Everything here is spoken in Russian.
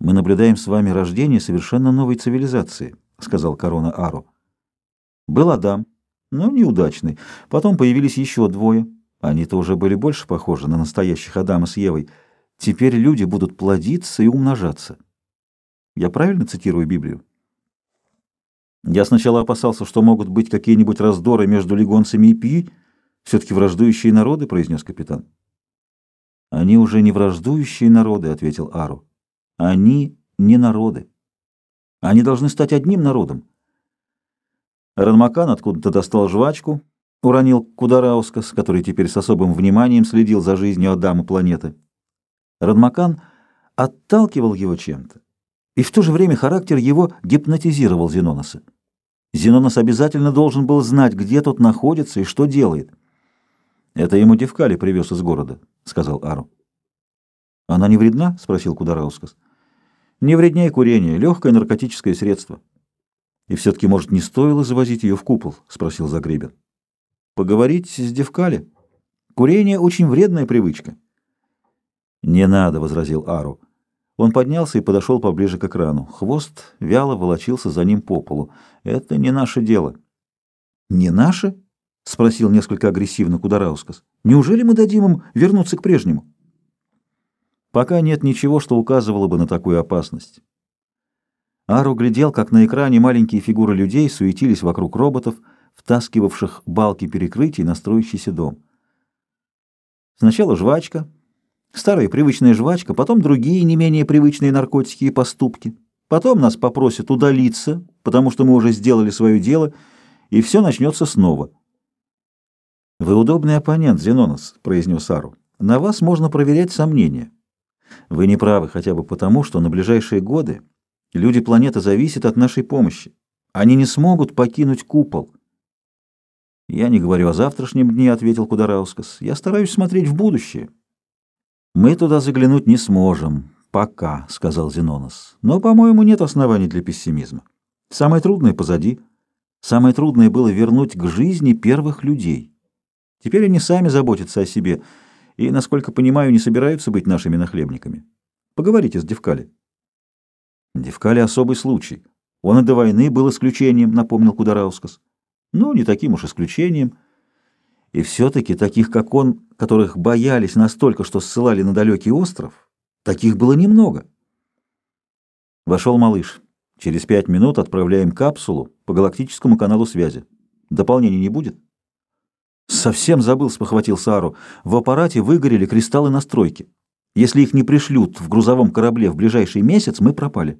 Мы наблюдаем с вами рождение совершенно новой цивилизации, сказал корона Ару. Был Адам, но неудачный. Потом появились еще двое. Они-то уже были больше похожи на настоящих Адама с Евой. Теперь люди будут плодиться и умножаться. Я правильно цитирую Библию? Я сначала опасался, что могут быть какие-нибудь раздоры между легонцами и Пи, все-таки враждующие народы, произнес капитан. Они уже не враждующие народы, ответил Ару. Они не народы. Они должны стать одним народом. Ранмакан откуда-то достал жвачку, уронил Кудараускас, который теперь с особым вниманием следил за жизнью Адама планеты. Радмакан отталкивал его чем-то, и в то же время характер его гипнотизировал Зеноноса. Зенонос обязательно должен был знать, где тот находится и что делает. «Это ему Девкали привез из города», — сказал Ару. «Она не вредна?» — спросил Кудараускас. «Не вреднее курения, легкое наркотическое средство». «И все-таки, может, не стоило завозить ее в купол?» — спросил Загребин. «Поговорить с Девкали? Курение — очень вредная привычка». «Не надо», — возразил Ару. Он поднялся и подошел поближе к экрану. Хвост вяло волочился за ним по полу. «Это не наше дело». «Не наше?» — спросил несколько агрессивно Кудараускас. «Неужели мы дадим им вернуться к прежнему?» «Пока нет ничего, что указывало бы на такую опасность». Ару глядел, как на экране маленькие фигуры людей суетились вокруг роботов, втаскивавших балки перекрытий на строящийся дом. Сначала жвачка, старая привычная жвачка, потом другие не менее привычные наркотики и поступки. Потом нас попросят удалиться, потому что мы уже сделали свое дело, и все начнется снова. «Вы удобный оппонент, Зенонос», — произнес Ару. «На вас можно проверять сомнения. Вы не правы хотя бы потому, что на ближайшие годы люди планеты зависят от нашей помощи. Они не смогут покинуть купол». «Я не говорю о завтрашнем дне», — ответил Кудараускас. «Я стараюсь смотреть в будущее». «Мы туда заглянуть не сможем. Пока», — сказал Зенонос. «Но, по-моему, нет оснований для пессимизма. Самое трудное позади. Самое трудное было вернуть к жизни первых людей». Теперь они сами заботятся о себе и, насколько понимаю, не собираются быть нашими нахлебниками. Поговорите с Девкали. Девкали особый случай. Он и до войны был исключением, напомнил Кудараускас. Ну, не таким уж исключением. И все-таки таких, как он, которых боялись настолько, что ссылали на далекий остров, таких было немного. Вошел малыш. Через пять минут отправляем капсулу по галактическому каналу связи. Дополнений не будет? Совсем забыл, спохватил Сару. В аппарате выгорели кристаллы настройки. Если их не пришлют в грузовом корабле в ближайший месяц, мы пропали.